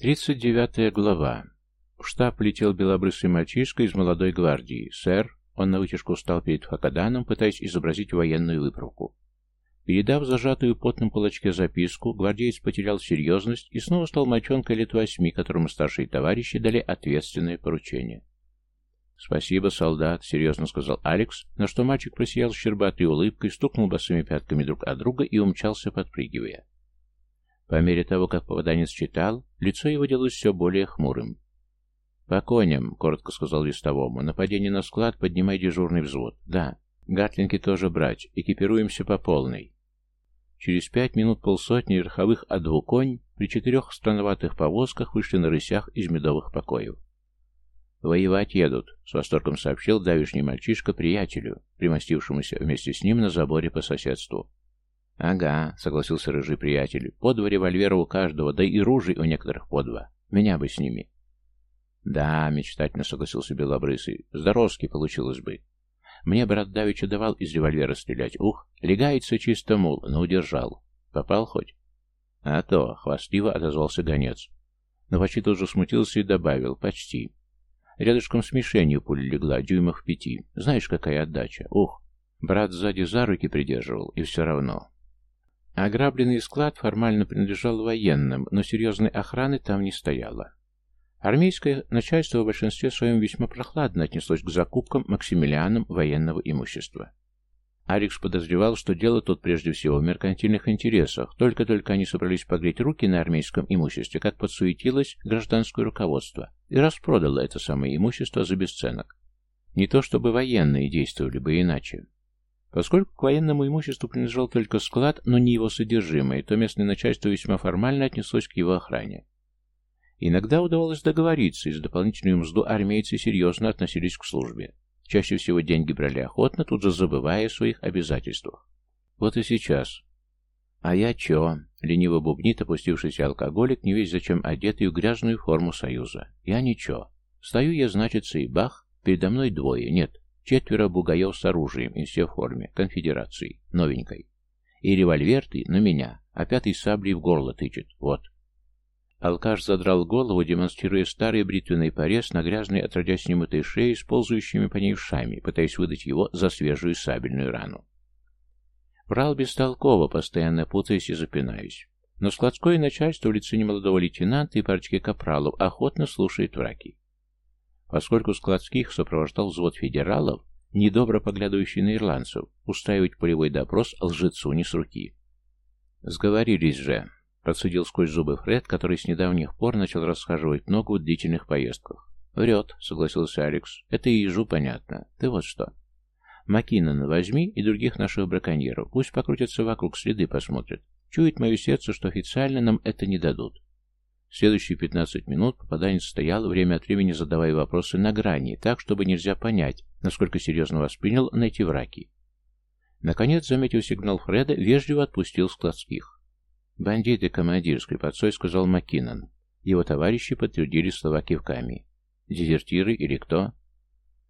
Тридцать девятая глава. В штаб летел белобрысый мальчишка из молодой гвардии. «Сэр», он на вытяжку встал перед Хакаданом, пытаясь изобразить военную выправку. Передав зажатую потным кулачке записку, гвардеец потерял серьезность и снова стал мальчонкой лет восьми, которому старшие товарищи дали ответственное поручение. «Спасибо, солдат», — серьезно сказал Алекс, на что мальчик просиял щербатой улыбкой, стукнул босыми пятками друг от друга и умчался, подпрыгивая. По мере того, как попаданец читал, лицо его делалось все более хмурым. «По коням», — коротко сказал вестовому. «Нападение на склад, поднимай дежурный взвод». «Да». «Гатлинги тоже брать. Экипируемся по полной». Через пять минут полсотни верховых адвуконь при четырех странноватых повозках вышли на рысях из медовых покоев. «Воевать едут», — с восторгом сообщил давишний мальчишка приятелю, примостившемуся вместе с ним на заборе по соседству. «Ага», — согласился рыжий приятель, — «по два револьвера у каждого, да и ружей у некоторых по два. Меня бы с ними». «Да», — мечтательно согласился Белобрысый, — «здоровски получилось бы. Мне брат Давича давал из револьвера стрелять. Ух, легается чисто мул, но удержал. Попал хоть?» «А то», — хвастливо отозвался гонец. Но почти тут же смутился и добавил, «почти». Рядышком с мишенью пуля легла, дюймов пяти. Знаешь, какая отдача? Ух! Брат сзади за руки придерживал, и все равно. Ограбленный склад формально принадлежал военным, но серьезной охраны там не стояло. Армейское начальство в большинстве своем весьма прохладно отнеслось к закупкам Максимилианом военного имущества. Алекс подозревал, что дело тут прежде всего в меркантильных интересах. Только-только они собрались погреть руки на армейском имуществе, как подсуетилось гражданское руководство и распродало это самое имущество за бесценок. Не то чтобы военные действовали бы иначе. Поскольку к военному имуществу принадлежал только склад, но не его содержимое, то местное начальство весьма формально отнеслось к его охране. Иногда удавалось договориться, и за дополнительную мзду армейцы серьезно относились к службе. Чаще всего деньги брали охотно, тут же забывая о своих обязательствах. Вот и сейчас. А я чё? Лениво бубнит опустившийся алкоголик, не весь зачем одетый в грязную форму Союза. Я ничего. Стою я, значится, и бах, передо мной двое, нет, Четверо бугаев с оружием, и все в форме, конфедерации, новенькой. И револьвер ты на меня, а пятый саблей в горло тычет, вот. Алкаш задрал голову, демонстрируя старый бритвенный порез на грязной отродясь немытой шее с ползающими по ней ушами, пытаясь выдать его за свежую сабельную рану. Врал бестолково, постоянно путаясь и запинаясь. Но складское начальство в лице немолодого лейтенанта и парочки капралов охотно слушает враки. Поскольку складских сопровождал взвод федералов, недобро поглядывающий на ирландцев, устраивать полевой допрос лжецу не с руки. «Сговорились же», — процедил сквозь зубы Фред, который с недавних пор начал расхаживать ногу в длительных поездках. «Врет», — согласился Алекс. «Это и ежу понятно. Ты вот что. Макинона возьми и других наших браконьеров. Пусть покрутятся вокруг, следы посмотрят. Чует мое сердце, что официально нам это не дадут. Следующие 15 минут попаданец стоял, время от времени задавая вопросы на грани, так, чтобы нельзя понять, насколько серьезно воспринял на эти враки. Наконец, заметив сигнал Фреда, вежливо отпустил складских. «Бандиты, командир», — скрипотцой сказал Маккинон. Его товарищи подтвердили слова кивками. «Дезертиры или кто?»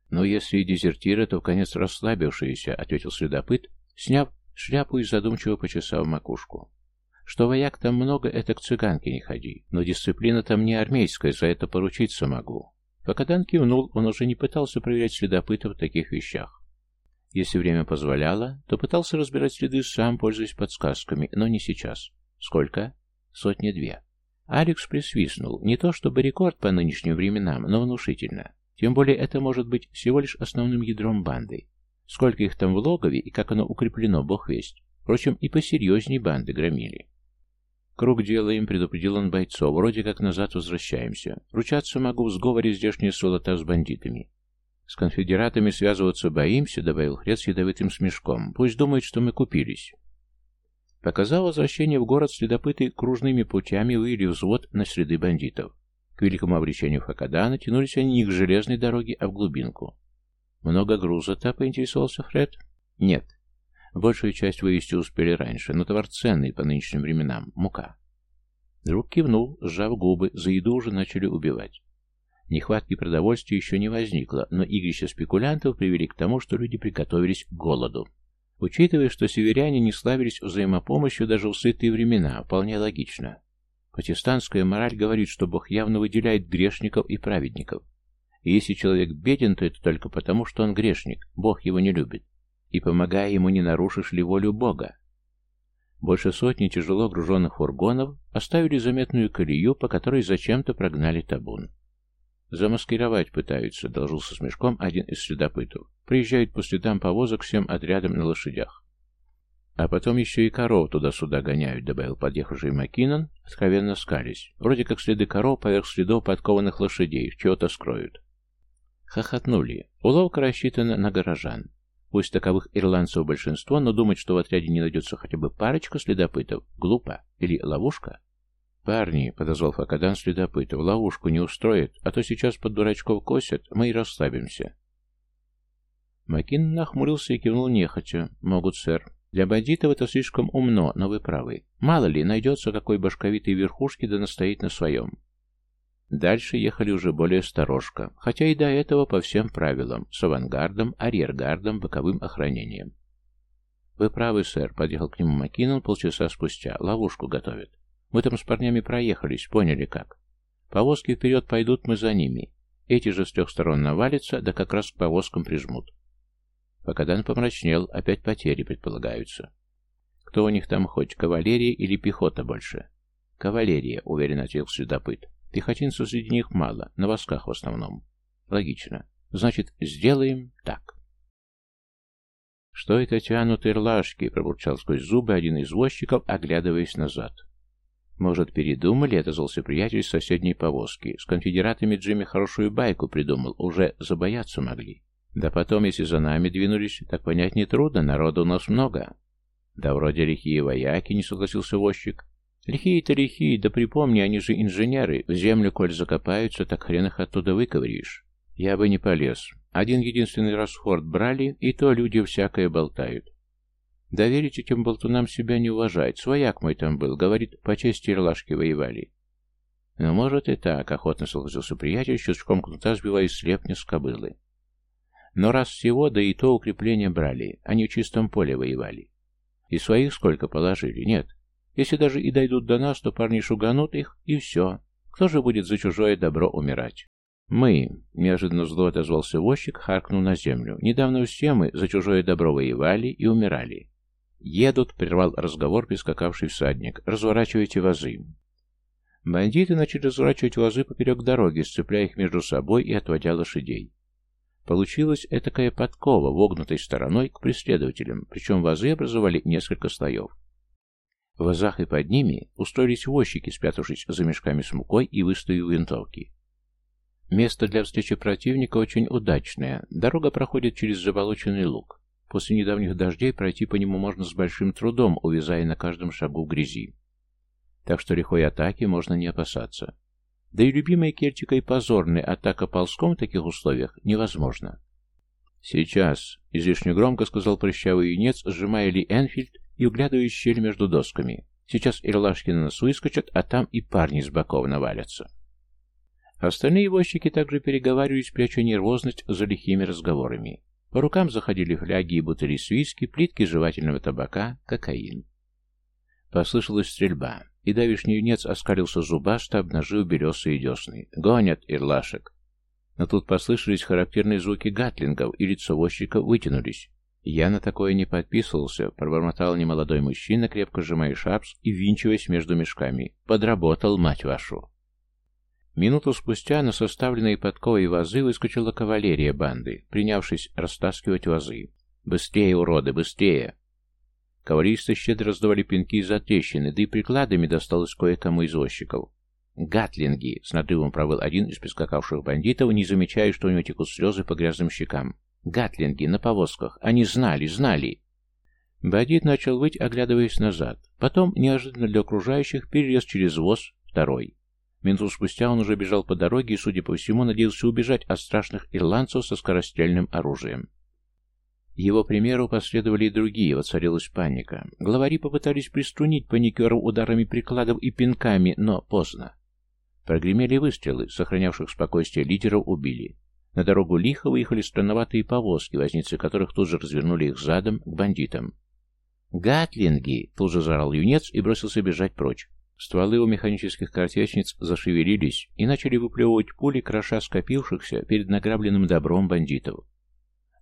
«Ну, если и дезертиры, то в конец расслабившиеся», — ответил следопыт, сняв шляпу и задумчиво почесав макушку. Что вояк там много, это к цыганке не ходи. Но дисциплина там не армейская, за это поручиться могу. Факадан кивнул, он уже не пытался проверять следопыта в таких вещах. Если время позволяло, то пытался разбирать следы сам, пользуясь подсказками, но не сейчас. Сколько? Сотни-две. Алекс присвистнул. Не то чтобы рекорд по нынешним временам, но внушительно. Тем более это может быть всего лишь основным ядром банды. Сколько их там в логове и как оно укреплено, бог весть. Впрочем, и посерьезней банды громили. Круг делаем, предупредил он бойцов. Вроде как назад возвращаемся. Ручаться могу в сговоре здешние солота с бандитами. С конфедератами связываться боимся, добавил Хрец ядовитым смешком. Пусть думают, что мы купились. Показал возвращение в город следопыты кружными путями вывели взвод на следы бандитов. К великому обречению Факадана тянулись они не к железной дороге, а в глубинку. «Много груза-то?» — поинтересовался Фред. «Нет. Большую часть вывести успели раньше, но товар ценный по нынешним временам – мука. Друг кивнул, сжав губы, за еду уже начали убивать. Нехватки продовольствия еще не возникло, но игрища спекулянтов привели к тому, что люди приготовились к голоду. Учитывая, что северяне не славились взаимопомощью даже в сытые времена, вполне логично. Протестантская мораль говорит, что Бог явно выделяет грешников и праведников. И если человек беден, то это только потому, что он грешник, Бог его не любит. И помогая ему, не нарушишь ли волю Бога. Больше сотни тяжело груженных фургонов оставили заметную колею, по которой зачем-то прогнали табун. «Замаскировать пытаются», — должил со смешком один из следопытов. «Приезжают по следам повозок всем отрядом на лошадях». «А потом еще и коров туда-сюда гоняют», — добавил подъехавший Маккинон, откровенно скались. «Вроде как следы коров поверх следов подкованных лошадей, чего-то скроют». Хохотнули. Уловка рассчитана на горожан. Пусть таковых ирландцев большинство, но думать, что в отряде не найдется хотя бы парочка следопытов, глупо. Или ловушка? «Парни», — подозвал Факадан следопытов, — «ловушку не устроит, а то сейчас под дурачков косят, мы и расслабимся». Макин нахмурился и кивнул нехотя. «Могут, сэр. Для бандитов это слишком умно, но вы правы. Мало ли, найдется какой башковитый верхушки да настоит на своем». Дальше ехали уже более сторожко, хотя и до этого по всем правилам, с авангардом, арьергардом, боковым охранением. «Вы правы, сэр», — подъехал к нему Макинон полчаса спустя. «Ловушку готовят». Мы там с парнями проехались, поняли как. Повозки вперед пойдут, мы за ними. Эти же с трех сторон навалятся, да как раз к повозкам прижмут. Покадан помрачнел, опять потери предполагаются. Кто у них там хоть, кавалерия или пехота больше? Кавалерия, уверенно ответил следопыт. Пехотинцев среди них мало, на восках в основном. Логично. Значит, сделаем так. «Что это тянут ирлашки?» — пробурчал сквозь зубы один из возчиков, оглядываясь назад. «Может, передумали?» — отозвался приятель соседней повозки. «С конфедератами Джимми хорошую байку придумал, уже забояться могли. Да потом, если за нами двинулись, так понять нетрудно, народу у нас много». «Да вроде лихие вояки», — не согласился возчик. «Лихие-то лихие, да припомни, они же инженеры. В землю, коль закопаются, так хрен их оттуда выковыришь. Я бы не полез. Один единственный раз форт брали, и то люди всякое болтают. Доверить этим болтунам себя не уважать. Свояк мой там был, говорит, по чести ирлашки воевали. Ну, может и так, охотно согласился приятель, щелчком кнута сбивая слепни с кобылы. Но раз всего, да и то укрепление брали, они в чистом поле воевали. И своих сколько положили? Нет. Если даже и дойдут до нас, то парни шуганут их, и все. Кто же будет за чужое добро умирать? «Мы», — неожиданно зло отозвался возчик, харкнул на землю. «Недавно все мы за чужое добро воевали и умирали. «Едут», — прервал разговор прискакавший всадник. «Разворачивайте вазы». Бандиты начали разворачивать вазы поперек дороги, сцепляя их между собой и отводя лошадей. Получилась этакая подкова, вогнутой стороной к преследователям, причем вазы образовали несколько слоев. В вазах и под ними устроились возчики, спрятавшись за мешками с мукой и выставив винтовки. Место для встречи противника очень удачное. Дорога проходит через заболоченный луг. После недавних дождей пройти по нему можно с большим трудом, увязая на каждом шагу грязи. Так что лихой атаки можно не опасаться. Да и любимая Кельтика позорная атака ползком в таких условиях невозможна. «Сейчас», — излишне громко сказал прыщавый юнец, сжимая Ли Энфильд и углядывая щель между досками. «Сейчас ирлашки на нас выскочат, а там и парни с боков навалятся». Остальные возчики также переговаривались, пряча нервозность за лихими разговорами. По рукам заходили фляги и бутыли с виски, плитки жевательного табака, кокаин. Послышалась стрельба, и давишний юнец оскалился зубасто, обнажив белесые десны. «Гонят, ирлашек!» Но тут послышались характерные звуки гатлингов, и лицо возчика вытянулись. «Я на такое не подписывался», — пробормотал немолодой мужчина, крепко сжимая шапс и винчиваясь между мешками. «Подработал, мать вашу!» Минуту спустя на составленные подковой вазы выскочила кавалерия банды, принявшись растаскивать вазы. «Быстрее, уроды, быстрее!» Кавалеристы щедро раздавали пинки за трещины, да и прикладами досталось кое-кому извозчиков. «Гатлинги!» — с надрывом провел один из прискакавших бандитов, не замечая, что у него текут слезы по грязным щекам. «Гатлинги! На повозках! Они знали, знали!» Бандит начал выть, оглядываясь назад. Потом, неожиданно для окружающих, перелез через воз второй. Минуту спустя он уже бежал по дороге и, судя по всему, надеялся убежать от страшных ирландцев со скорострельным оружием. Его примеру последовали и другие, воцарилась паника. Главари попытались приструнить паникеров ударами прикладов и пинками, но поздно. Прогремели выстрелы, сохранявших спокойствие лидеров убили. На дорогу лихо выехали странноватые повозки, возницы которых тут же развернули их задом к бандитам. «Гатлинги!» — тут же заорал юнец и бросился бежать прочь. Стволы у механических картечниц зашевелились и начали выплевывать пули, кроша скопившихся перед награбленным добром бандитов.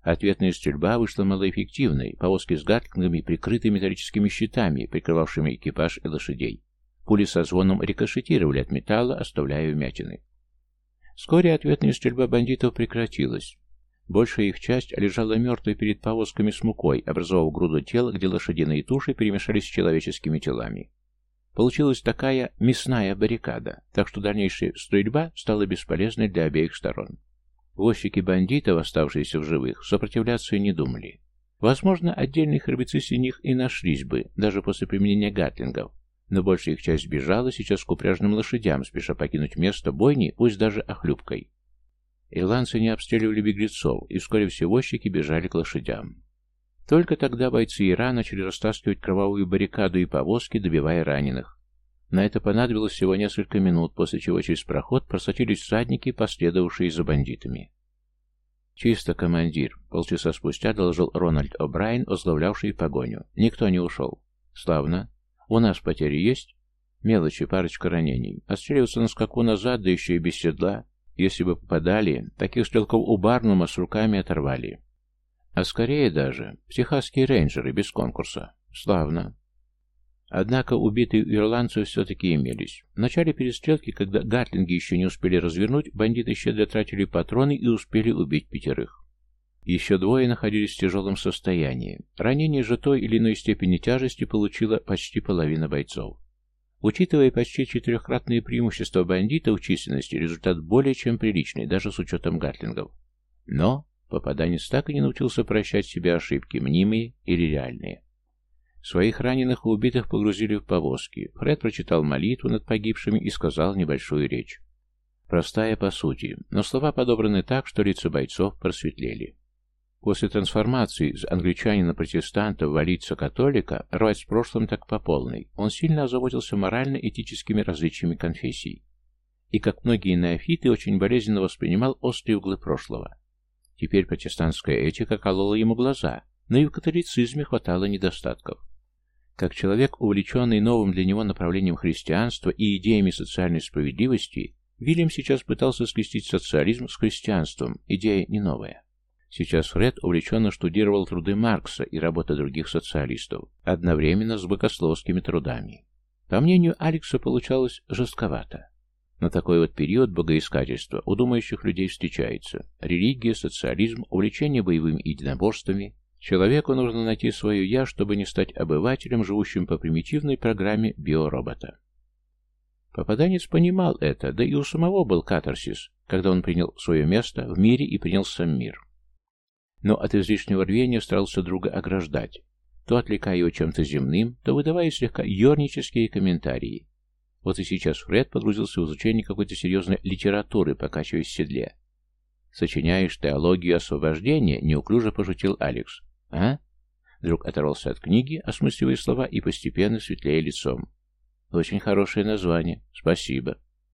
Ответная стрельба вышла малоэффективной, повозки с гатлингами прикрыты металлическими щитами, прикрывавшими экипаж и лошадей. Пули со звоном рикошетировали от металла, оставляя вмятины. Вскоре ответная стрельба бандитов прекратилась. Большая их часть лежала мертвой перед повозками с мукой, образовав груду тел, где лошадиные туши перемешались с человеческими телами. Получилась такая мясная баррикада, так что дальнейшая стрельба стала бесполезной для обеих сторон. Возчики бандитов, оставшиеся в живых, сопротивляться не думали. Возможно, отдельные храбрецы среди них и нашлись бы, даже после применения гатлингов, но большая их часть бежала сейчас к упряжным лошадям, спеша покинуть место бойни, пусть даже охлюбкой. Ирландцы не обстреливали беглецов, и вскоре все возчики бежали к лошадям. Только тогда бойцы Ира начали растаскивать кровавую баррикаду и повозки, добивая раненых. На это понадобилось всего несколько минут, после чего через проход просочились всадники, последовавшие за бандитами. «Чисто, командир», — полчаса спустя доложил Рональд О'Брайен, возглавлявший погоню. «Никто не ушел». «Славно. У нас потери есть?» «Мелочи, парочка ранений. Отстреливаться на скаку назад, да еще и без седла. Если бы попадали, таких стрелков у Барнума с руками оторвали. А скорее даже, техасские рейнджеры без конкурса. Славно. Однако убитые ирландцы все-таки имелись. В начале перестрелки, когда гатлинги еще не успели развернуть, бандиты щедро тратили патроны и успели убить пятерых. Еще двое находились в тяжелом состоянии. Ранение же той или иной степени тяжести получила почти половина бойцов. Учитывая почти четырехкратные преимущества бандитов в численности, результат более чем приличный, даже с учетом гатлингов. Но попаданец так и не научился прощать себе ошибки, мнимые или реальные. Своих раненых и убитых погрузили в повозки. Фред прочитал молитву над погибшими и сказал небольшую речь. Простая по сути, но слова подобраны так, что лица бойцов просветлели. После трансформации из англичанина-протестанта в валийца-католика, рвать с прошлым так по полной, он сильно озаботился морально-этическими различиями конфессий. И, как многие неофиты, очень болезненно воспринимал острые углы прошлого. Теперь протестантская этика колола ему глаза, но и в католицизме хватало недостатков. Как человек, увлеченный новым для него направлением христианства и идеями социальной справедливости, Вильям сейчас пытался скрестить социализм с христианством, идея не новая. Сейчас Фред увлеченно штудировал труды Маркса и работы других социалистов, одновременно с богословскими трудами. По мнению Алекса, получалось жестковато. На такой вот период богоискательства у думающих людей встречается религия, социализм, увлечение боевыми единоборствами. Человеку нужно найти свое «я», чтобы не стать обывателем, живущим по примитивной программе биоробота. Попаданец понимал это, да и у самого был катарсис, когда он принял свое место в мире и принял сам мир но от излишнего рвения старался друга ограждать, то отвлекая его чем-то земным, то выдавая слегка ернические комментарии. Вот и сейчас Фред погрузился в изучение какой-то серьезной литературы, покачиваясь в седле. «Сочиняешь теологию освобождения?» — неуклюже пошутил Алекс. «А?» Друг оторвался от книги, осмысливая слова и постепенно светлее лицом. «Очень хорошее название. Спасибо».